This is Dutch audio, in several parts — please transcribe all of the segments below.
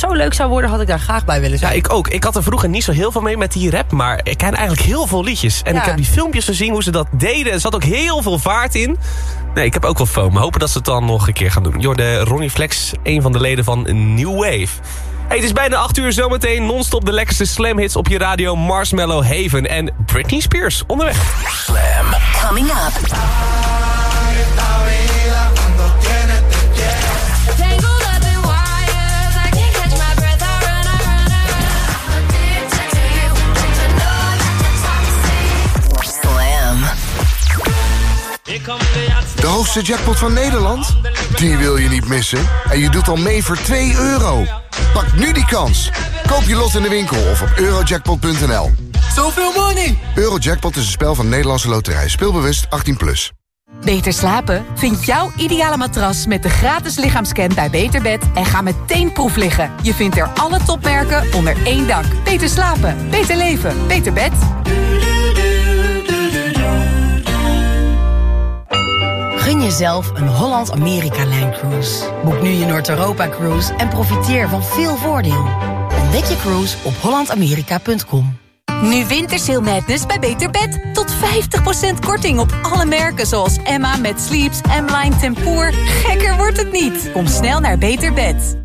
zo leuk zou worden, had ik daar graag bij willen zijn. Ja, ik ook. Ik had er vroeger niet zo heel veel mee met die rap... maar ik ken eigenlijk heel veel liedjes. En Ja. ik heb die filmpjes gezien hoe ze dat deden. Er zat ook heel veel vaart in. Nee, ik heb ook wel foam. Hopen dat ze het dan nog een keer gaan doen. Jorde Ronnie Flex, een van de leden van New Wave. Hey, het is bijna 8 uur zometeen. Non-stop de lekkerste slam hits op je radio. Marshmallow Haven en Britney Spears onderweg. Coming up. Hoogste jackpot van Nederland? Die wil je niet missen. En je doet al mee voor 2 euro. Pak nu die kans. Koop je lot in de winkel of op eurojackpot.nl. Zoveel money! Eurojackpot is een spel van Nederlandse Loterij. Speelbewust 18+. Plus. Beter slapen? Vind jouw ideale matras met de gratis lichaamscan bij Beterbed en ga meteen proef liggen. Je vindt er alle topmerken onder één dak. Beter slapen, beter leven, beter bed. Jezelf een Holland-Amerika-lijncruise. Boek nu je Noord-Europa-cruise en profiteer van veel voordeel. Ontdek je cruise op hollandamerika.com. Nu Wintersail Madness bij Beter Bed. Tot 50% korting op alle merken zoals Emma met Sleeps, M-Line Tempoor. Gekker wordt het niet. Kom snel naar Beter Bed.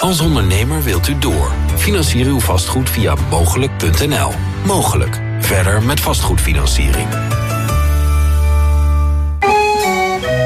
Als ondernemer wilt u door. Financier uw vastgoed via mogelijk.nl. Mogelijk. Verder met vastgoedfinanciering.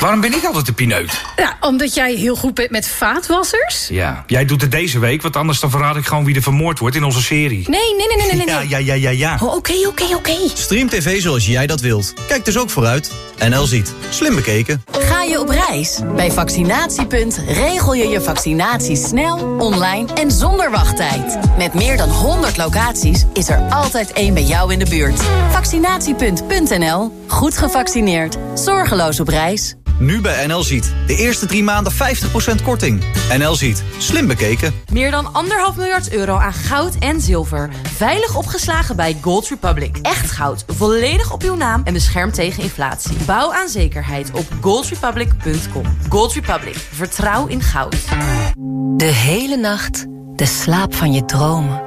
Waarom ben ik altijd de pineut? Ja, omdat jij heel goed bent met vaatwassers. Ja, jij doet het deze week, want anders dan verraad ik gewoon wie er vermoord wordt in onze serie. Nee, nee, nee, nee, nee. nee. Ja, ja, ja, ja, ja. Oh, Oké, oké, oké. Stream TV zoals jij dat wilt. Kijk dus ook vooruit. NL ziet. Slim bekeken. Ga je op reis? Bij Vaccinatiepunt regel je je vaccinatie snel, online en zonder wachttijd. Met meer dan 100 locaties is er altijd één bij jou in de buurt. Vaccinatiepunt.nl. Goed gevaccineerd. Zorgeloos op reis. Nu bij NL ziet. De eerste drie maanden 50% korting. NL ziet. Slim bekeken. Meer dan anderhalf miljard euro aan goud en zilver. Veilig opgeslagen bij Gold Republic. Echt goud, volledig op uw naam en beschermd tegen inflatie. Bouw aan zekerheid op goldrepublic.com. Gold Republic, vertrouw in goud. De hele nacht de slaap van je dromen.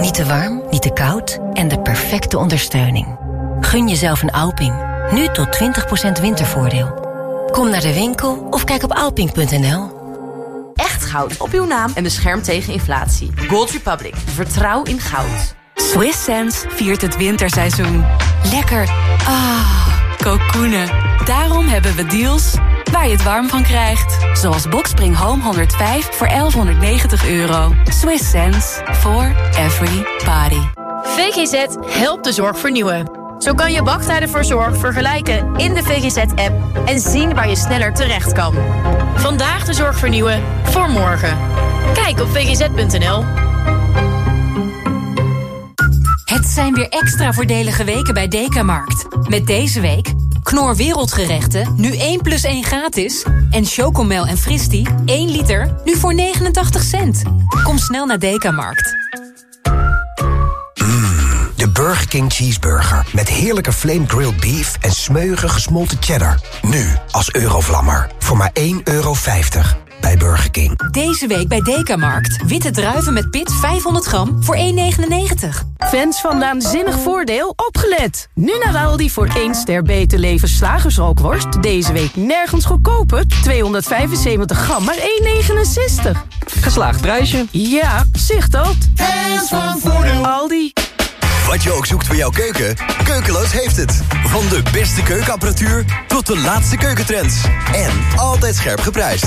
Niet te warm, niet te koud en de perfecte ondersteuning. Gun jezelf een Alping. Nu tot 20% wintervoordeel. Kom naar de winkel of kijk op alping.nl. Echt goud op uw naam en beschermd tegen inflatie. Gold Republic, vertrouw in goud. Swiss Sense viert het winterseizoen. Lekker. Ah, kokoenen. Daarom hebben we deals waar je het warm van krijgt. Zoals Boxspring Home 105 voor 1190 euro. Swiss Sense for every. VGZ helpt de zorg vernieuwen. Zo kan je wachttijden voor zorg vergelijken in de VGZ-app en zien waar je sneller terecht kan. Vandaag de zorg vernieuwen voor morgen. Kijk op vgz.nl. Het zijn weer extra voordelige weken bij Dekamarkt. Met deze week Knor Wereldgerechten, nu 1 plus 1 gratis. En Chocomel en Fristi, 1 liter, nu voor 89 cent. Kom snel naar Dekamarkt. De Burger King Cheeseburger. Met heerlijke flame grilled beef en smeuige gesmolten cheddar. Nu als Eurovlammer. Voor maar 1,50 euro bij Burger King. Deze week bij Dekamarkt. Witte druiven met pit 500 gram voor 1,99. Fans van Naanzinnig Voordeel, opgelet! Nu naar Aldi voor 1 ster beter leven slagersrookworst. Deze week nergens goedkoper. 275 gram, maar 1,69. Geslaagd prijsje. Ja, zicht dat. Fans van Voordeel. Aldi. Wat je ook zoekt voor jouw keuken, Keukeloos heeft het. Van de beste keukenapparatuur tot de laatste keukentrends. En altijd scherp geprijsd.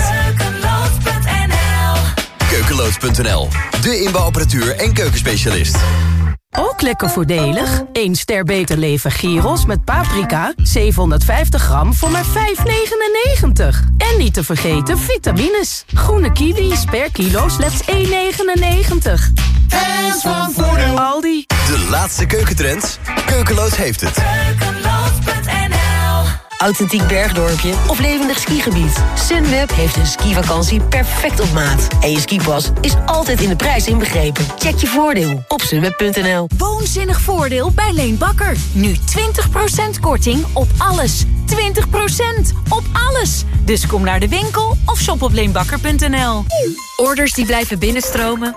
Keukeloos.nl, de inbouwapparatuur en keukenspecialist. Ook lekker voordelig. 1 ster beter leven gyros met paprika. 750 gram voor maar 5,99. En niet te vergeten vitamines. Groene kiwis per kilo slechts 1,99. Fans van Voordeel. Aldi. De laatste keukentrends. Keukeloos heeft het. Authentiek bergdorpje of levendig skigebied. Sunweb heeft een skivakantie perfect op maat. En je skipas is altijd in de prijs inbegrepen. Check je voordeel op sunweb.nl. Woonzinnig voordeel bij Leen Bakker. Nu 20% korting op alles. 20% op alles. Dus kom naar de winkel of shop op leenbakker.nl. Orders die blijven binnenstromen.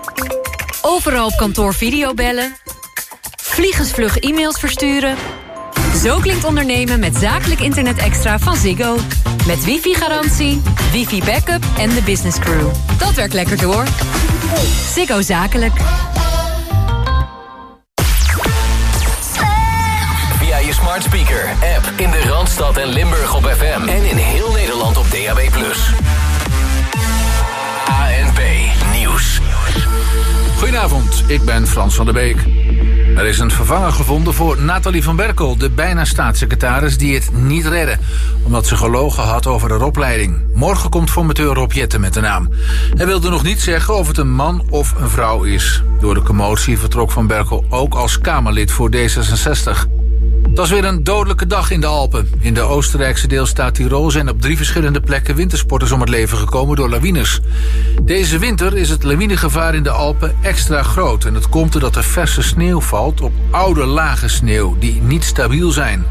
Overal op kantoor videobellen. Vliegensvlug e-mails versturen. Zo klinkt ondernemen met zakelijk internet extra van Ziggo. Met wifi-garantie, wifi-backup en de business crew. Dat werkt lekker door. Ziggo Zakelijk. Via je smart speaker, app in de Randstad en Limburg op FM. En in heel Nederland op DAB+. ANP Nieuws. Goedenavond, ik ben Frans van der Beek. Er is een vervanger gevonden voor Nathalie van Berkel, de bijna staatssecretaris die het niet redde, omdat ze gelogen had over haar opleiding. Morgen komt formateur Rob Jetten met de naam. Hij wilde nog niet zeggen of het een man of een vrouw is. Door de commotie vertrok van Berkel ook als Kamerlid voor D66. Het was weer een dodelijke dag in de Alpen. In de Oostenrijkse deelstaat Tirol zijn op drie verschillende plekken wintersporters om het leven gekomen door lawines. Deze winter is het lawinegevaar in de Alpen extra groot. En het komt doordat er verse sneeuw valt op oude lage sneeuw die niet stabiel zijn.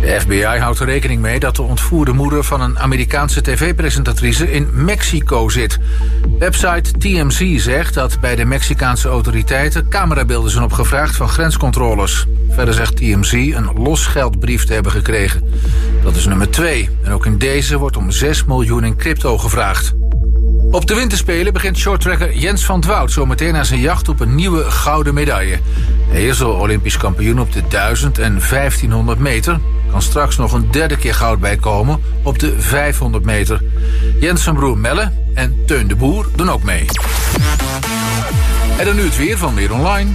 De FBI houdt er rekening mee dat de ontvoerde moeder van een Amerikaanse tv-presentatrice in Mexico zit. Website TMZ zegt dat bij de Mexicaanse autoriteiten camerabeelden zijn opgevraagd van grenscontroles. Verder zegt TMZ een losgeldbrief te hebben gekregen. Dat is nummer 2. En ook in deze wordt om 6 miljoen in crypto gevraagd. Op de winterspelen begint shorttracker Jens van Dwout zometeen aan zijn jacht op een nieuwe gouden medaille. Hij is al Olympisch kampioen op de 1000 en 1500 meter. Kan straks nog een derde keer goud bijkomen op de 500 meter. Jens zijn broer Melle en Teun de Boer doen ook mee. En dan nu het weer van Weer Online.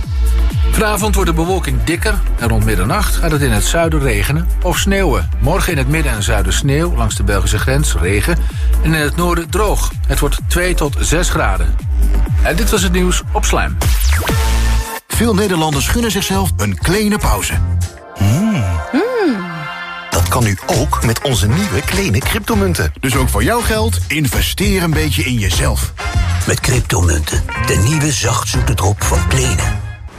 Vanavond wordt de bewolking dikker en rond middernacht gaat het in het zuiden regenen of sneeuwen. Morgen in het midden en zuiden sneeuw, langs de Belgische grens regen en in het noorden droog. Het wordt 2 tot 6 graden. En dit was het nieuws op Slijm. Veel Nederlanders gunnen zichzelf een kleine pauze. Dat kan nu ook met onze nieuwe kleine cryptomunten. Dus ook voor jouw geld, investeer een beetje in jezelf. Met cryptomunten, de nieuwe zachtzoete drop van Kleene.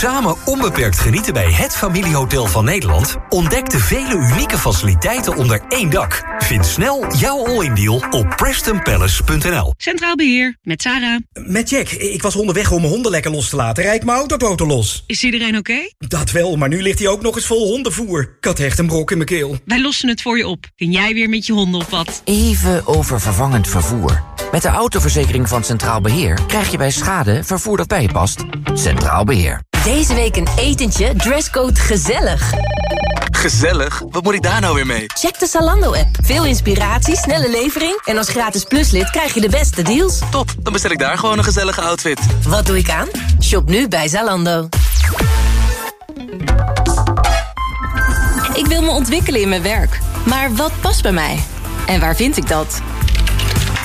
Samen onbeperkt genieten bij het familiehotel van Nederland? Ontdek de vele unieke faciliteiten onder één dak. Vind snel jouw all-in deal op prestonpalace.nl. Centraal Beheer, met Sarah. Met Jack. Ik was onderweg om mijn honden lekker los te laten. Rijd mijn autoboten los. Is iedereen oké? Dat wel, maar nu ligt hij ook nog eens vol hondenvoer. Ik had echt een brok in mijn keel. Wij lossen het voor je op. Kun jij weer met je honden op wat? Even over vervangend vervoer. Met de autoverzekering van Centraal Beheer krijg je bij schade vervoer dat bij je past. Centraal Beheer. Deze week een etentje, dresscode gezellig. Gezellig? Wat moet ik daar nou weer mee? Check de Zalando-app. Veel inspiratie, snelle levering... en als gratis pluslid krijg je de beste deals. Top, dan bestel ik daar gewoon een gezellige outfit. Wat doe ik aan? Shop nu bij Zalando. Ik wil me ontwikkelen in mijn werk. Maar wat past bij mij? En waar vind ik dat?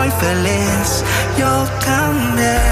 soy feliz. Yo cambié,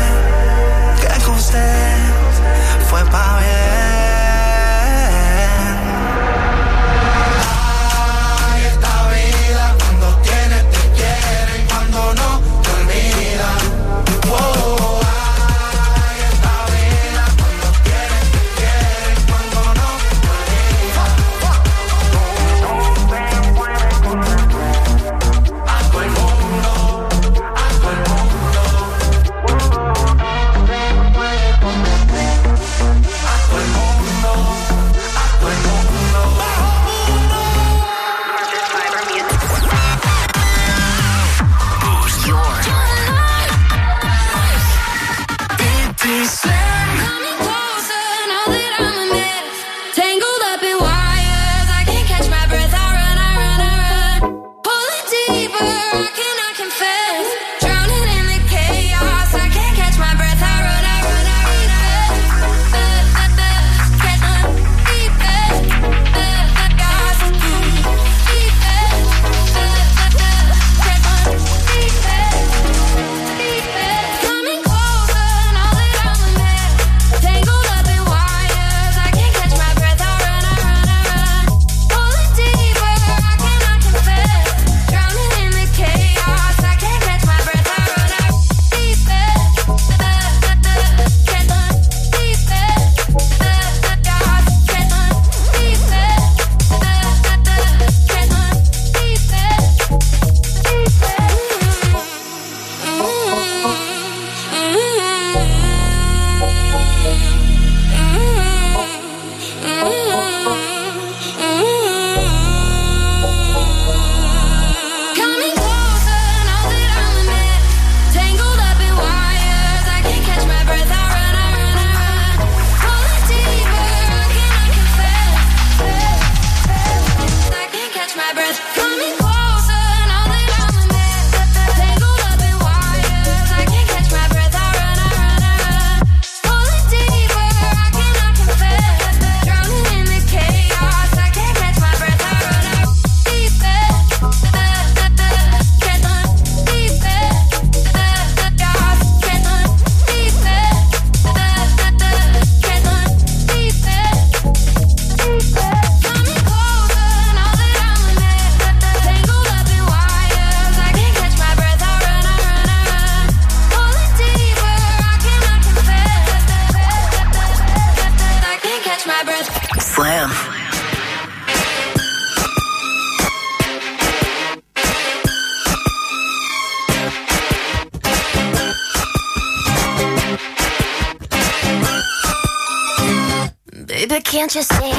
Can't you see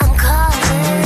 I'm calling?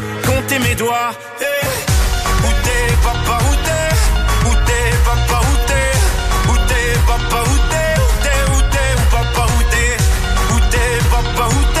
compté mes doigts. Eh, Où t'es papa, où t'es? Où t'es papa, où t'es? Où t'es papa, où t'es? Où t'es, où t'es, où papa, où t'es? Où t'es papa, où t'es?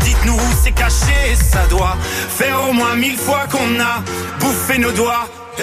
Dites-nous où c'est caché, ça doit Faire au moins mille fois qu'on a bouffé nos doigts. Eh,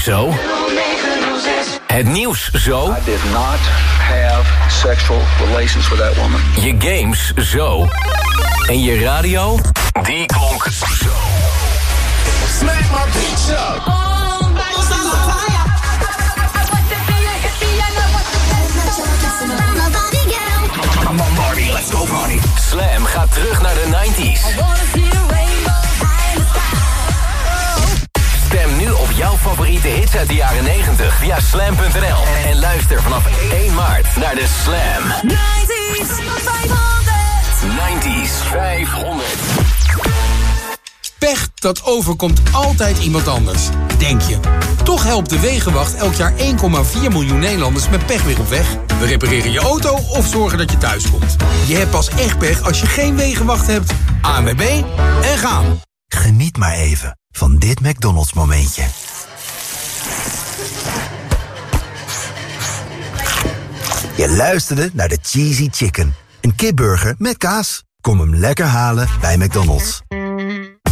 Zo. Het nieuws zo. I did not have sexual relations with that woman. Je games zo. En je radio, die klonk zo. Smack my bitch up. Come on Marty, let's go Marty. Slam gaat terug naar de 90s. Op jouw favoriete hits uit de jaren 90 via slam.nl. En luister vanaf 1 maart naar de Slam 90s 500. 90s 500. Pech, dat overkomt altijd iemand anders, denk je. Toch helpt de Wegenwacht elk jaar 1,4 miljoen Nederlanders met pech weer op weg. We repareren je auto of zorgen dat je thuis komt. Je hebt pas echt pech als je geen Wegenwacht hebt. ANWB en gaan. Geniet maar even van dit McDonald's momentje. Je luisterde naar de Cheesy Chicken. Een kipburger met kaas. Kom hem lekker halen bij McDonald's.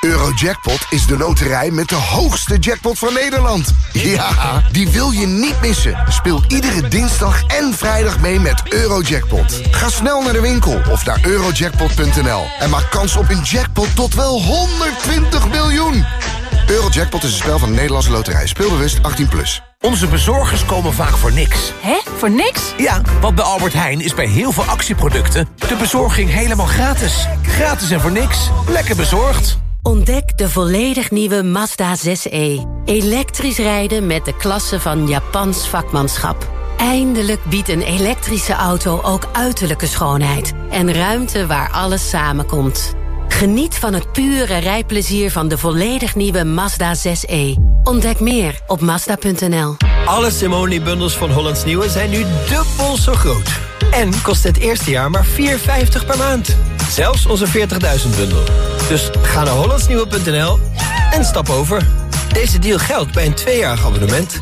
Eurojackpot is de loterij met de hoogste jackpot van Nederland. Ja, die wil je niet missen. Speel iedere dinsdag en vrijdag mee met Eurojackpot. Ga snel naar de winkel of naar eurojackpot.nl en maak kans op een jackpot tot wel 120 miljoen. Eurojackpot is een spel van de Nederlandse loterij. Speelbewust 18+. Plus. Onze bezorgers komen vaak voor niks. Hè? Voor niks? Ja, want bij Albert Heijn is bij heel veel actieproducten... de bezorging helemaal gratis. Gratis en voor niks. Lekker bezorgd. Ontdek de volledig nieuwe Mazda 6e. Elektrisch rijden met de klasse van Japans vakmanschap. Eindelijk biedt een elektrische auto ook uiterlijke schoonheid... en ruimte waar alles samenkomt. Geniet van het pure rijplezier van de volledig nieuwe Mazda 6e. Ontdek meer op Mazda.nl. Alle Simone-bundels van Hollands Nieuwe zijn nu dubbel zo groot. En kost het eerste jaar maar 4,50 per maand. Zelfs onze 40.000 bundel. Dus ga naar hollandsnieuwe.nl en stap over. Deze deal geldt bij een tweejarig abonnement.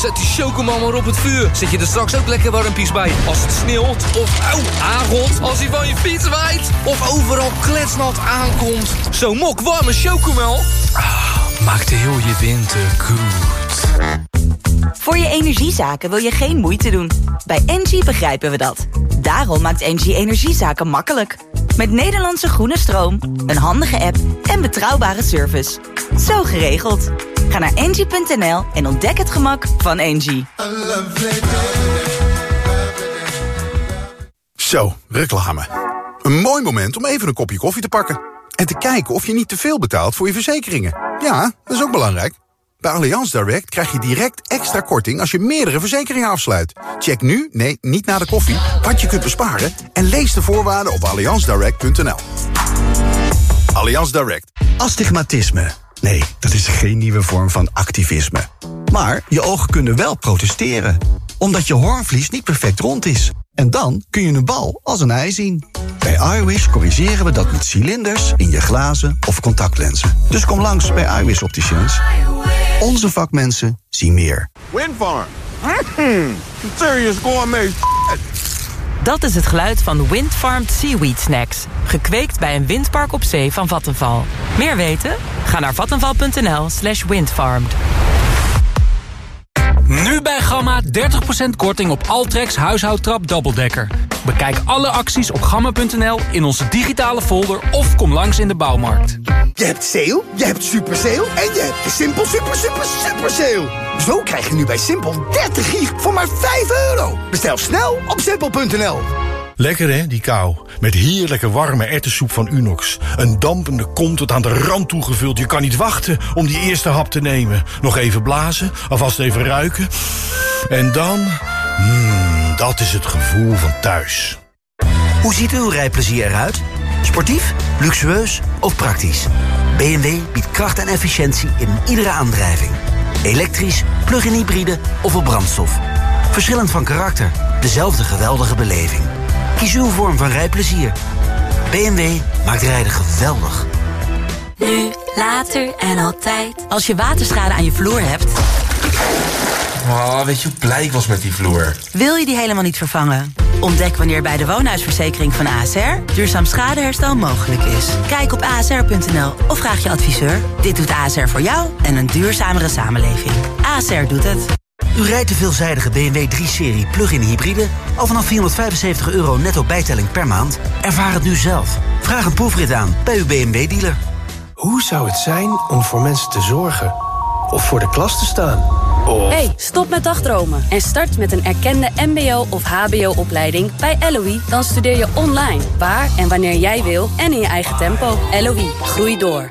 zet die chocomel maar op het vuur. Zet je er straks ook lekker warmpies bij. Als het sneeuwt of auw, aangot. Als hij van je fiets waait. Of overal kletsnat aankomt. Zo'n mok warme chocomel. Ah, maakt heel je winter goed. Voor je energiezaken wil je geen moeite doen. Bij Engie begrijpen we dat. Daarom maakt Engie energiezaken makkelijk. Met Nederlandse groene stroom, een handige app en betrouwbare service. Zo geregeld. Ga naar engie.nl en ontdek het gemak van Engie. Zo, reclame. Een mooi moment om even een kopje koffie te pakken. En te kijken of je niet te veel betaalt voor je verzekeringen. Ja, dat is ook belangrijk. Bij Allianz Direct krijg je direct extra korting als je meerdere verzekeringen afsluit. Check nu, nee, niet na de koffie, wat je kunt besparen... en lees de voorwaarden op allianzdirect.nl. Allianz Direct. Astigmatisme. Nee, dat is geen nieuwe vorm van activisme. Maar je ogen kunnen wel protesteren. Omdat je hoornvlies niet perfect rond is. En dan kun je een bal als een ei zien. Bij iWish corrigeren we dat met cilinders in je glazen of contactlenzen. Dus kom langs bij iWish Opticians. Onze vakmensen zien meer. Windfarm. Mm, serious gourmet. Dat is het geluid van Windfarmed Seaweed Snacks. Gekweekt bij een windpark op zee van Vattenval. Meer weten? Ga naar vattenval.nl slash windfarmed. Nu bij Gamma 30% korting op Altrex huishoudtrap dubbeldekker. Bekijk alle acties op gamma.nl in onze digitale folder of kom langs in de bouwmarkt. Je hebt sale, je hebt super sale en je hebt Simpel super super super sale. Zo krijg je nu bij Simpel 30 gig voor maar 5 euro. Bestel snel op simpel.nl. Lekker hè, die kou. Met heerlijke warme ertessoep van Unox. Een dampende kom tot aan de rand toegevuld. Je kan niet wachten om die eerste hap te nemen. Nog even blazen, alvast even ruiken. En dan... Mmm, dat is het gevoel van thuis. Hoe ziet uw rijplezier eruit? Sportief, luxueus of praktisch? BMW biedt kracht en efficiëntie in iedere aandrijving. Elektrisch, plug-in hybride of op brandstof. Verschillend van karakter, dezelfde geweldige beleving. Kies uw vorm van rijplezier. BMW maakt rijden geweldig. Nu, later en altijd. Als je waterschade aan je vloer hebt, Oh, weet je hoe blij ik was met die vloer? Wil je die helemaal niet vervangen? Ontdek wanneer bij de woonhuisverzekering van ASR duurzaam schadeherstel mogelijk is. Kijk op asr.nl of vraag je adviseur. Dit doet ASR voor jou en een duurzamere samenleving. ASR doet het. U rijdt de veelzijdige BMW 3-serie plug-in hybride... al vanaf 475 euro netto bijtelling per maand? Ervaar het nu zelf. Vraag een proefrit aan bij uw BMW-dealer. Hoe zou het zijn om voor mensen te zorgen? Of voor de klas te staan? Of... Hey, stop met dagdromen en start met een erkende mbo- of hbo-opleiding bij LOE. Dan studeer je online, waar en wanneer jij wil en in je eigen tempo. LOE, groei door.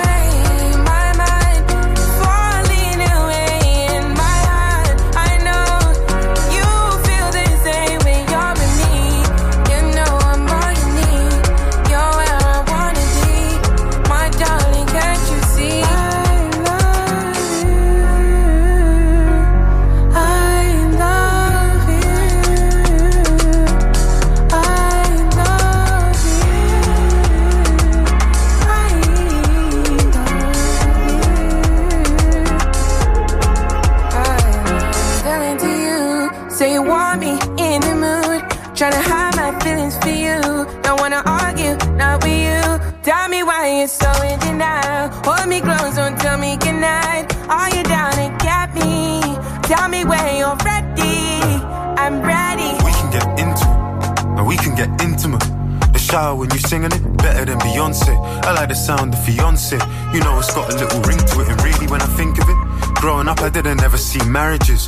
Hold me close, don't tell me goodnight. Are you down to get me? Tell me when you're ready. I'm ready. We can get into it, and we can get intimate. The shower when you're singing it, better than Beyonce. I like the sound of fiance. You know it's got a little ring to it, and really when I think of it, growing up I didn't ever see marriages.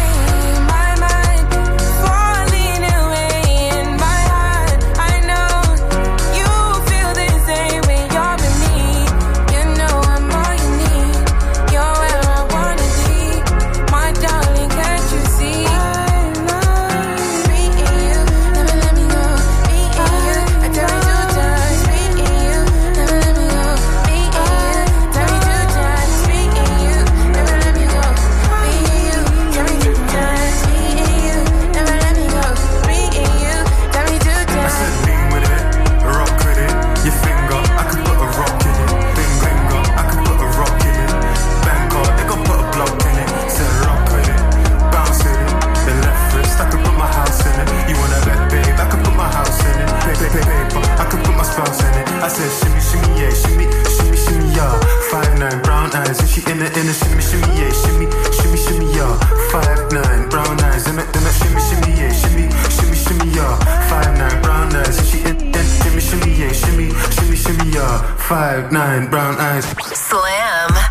Five nine brown eyes. Slam.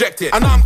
rejected. And I'm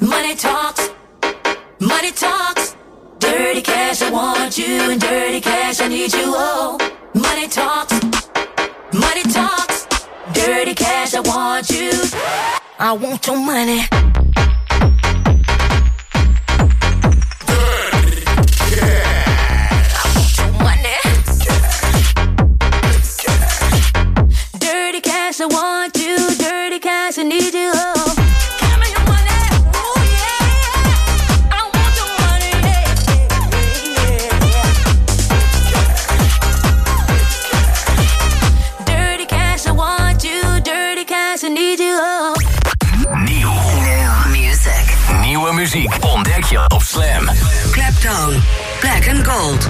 Money talks, money talks. Dirty cash, I want you, and dirty cash, I need you. Oh, money talks, money talks. Dirty cash, I want you. I want your money. I want you, dirty cash, I need you. Oh. Claptone. Black and Gold.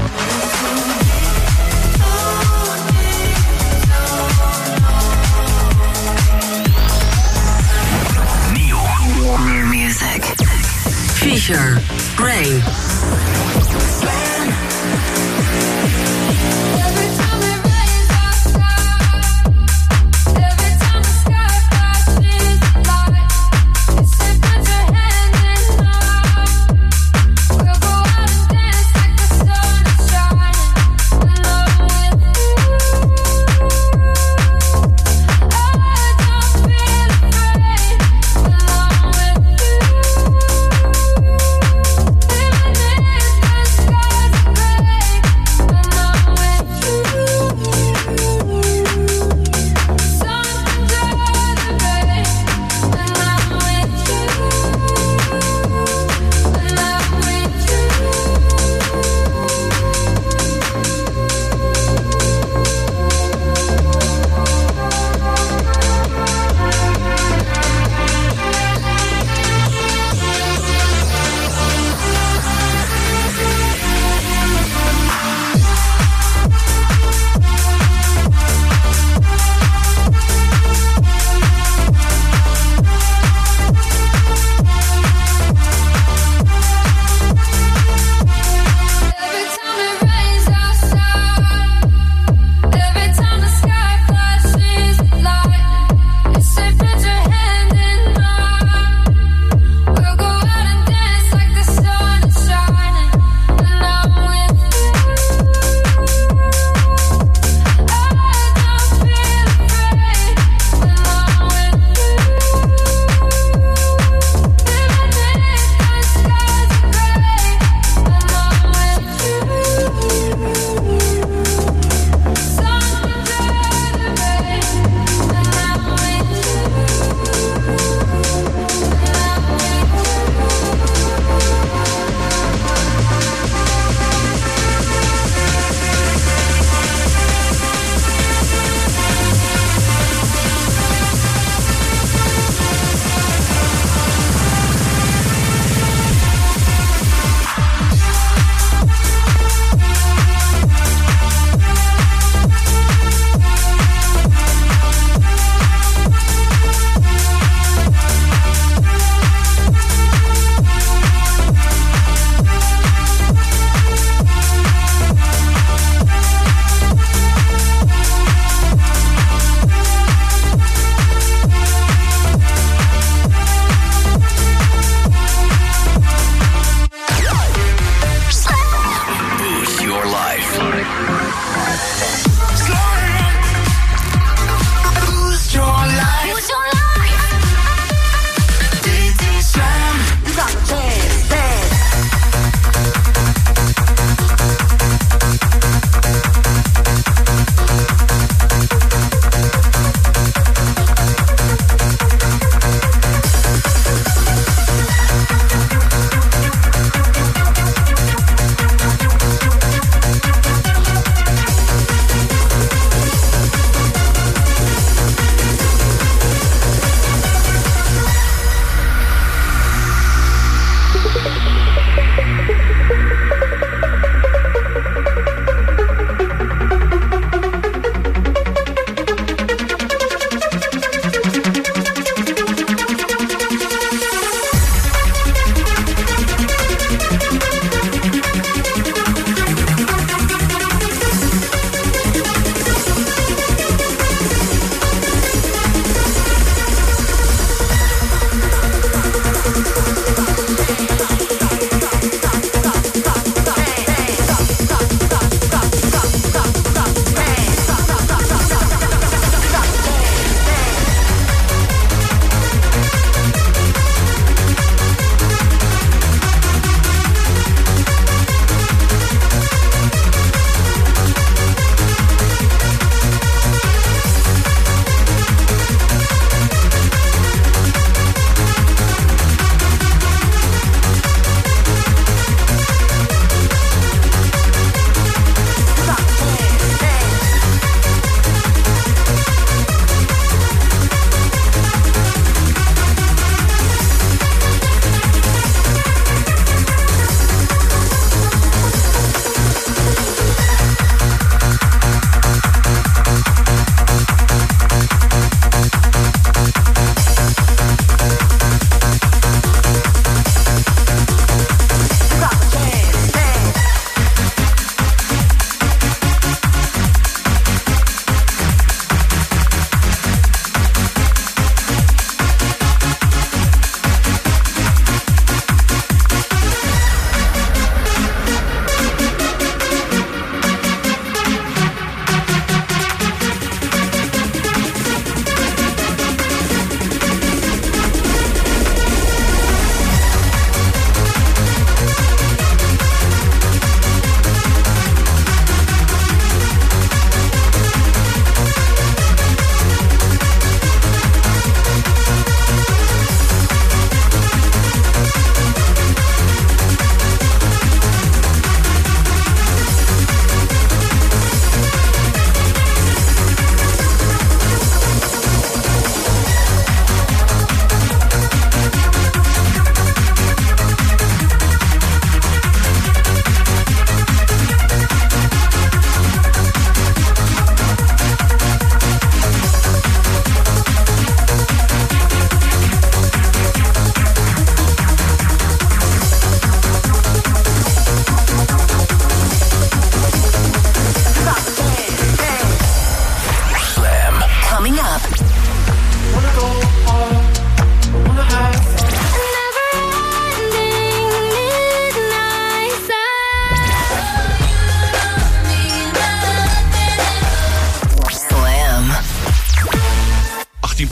Nieuw. New music. Fisher. Rain.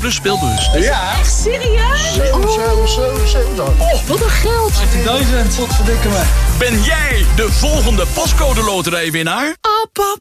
Plus speelbus. Echt serieus? 7, 7, 7, 7. Oh, wat een geld. 18.000, wat verdikken me. Ben jij de volgende postcode loterijwinnaar? Oh, pap,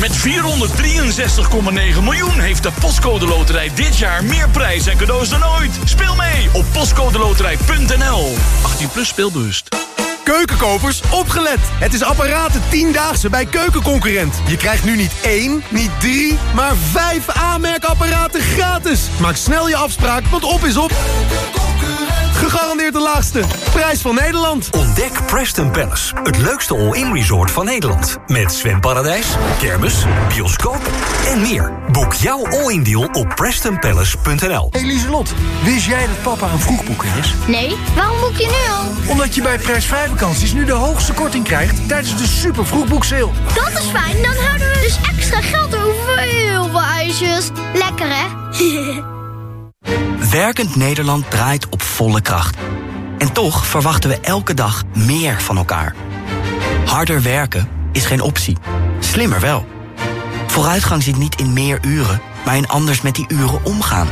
Met 463,9 miljoen heeft de Postcode Loterij dit jaar meer prijs en cadeaus dan ooit. Speel mee op postcodeloterij.nl. 18 plus speelbewust. Keukenkopers, opgelet! Het is apparaten 10-daagse bij Keukenconcurrent. Je krijgt nu niet één, niet drie, maar vijf aanmerkapparaten gratis. Maak snel je afspraak, want op is op. Gegarandeerd de laagste. Prijs van Nederland. Ontdek Preston Palace, het leukste all-in resort van Nederland. Met zwemparadijs, kermis, bioscoop en meer. Boek jouw all-in deal op prestonpalace.nl. Hey Lieselot, wist jij dat papa een vroegboeker is? Nee, waarom boek je nu al? Omdat je bij prijsvrij vakanties nu de hoogste korting krijgt tijdens de super vroegboekseil. Dat is fijn, dan houden we dus extra geld over voor heel veel ijsjes. Lekker hè? Werkend Nederland draait op volle kracht. En toch verwachten we elke dag meer van elkaar. Harder werken is geen optie. Slimmer wel. Vooruitgang zit niet in meer uren, maar in anders met die uren omgaan.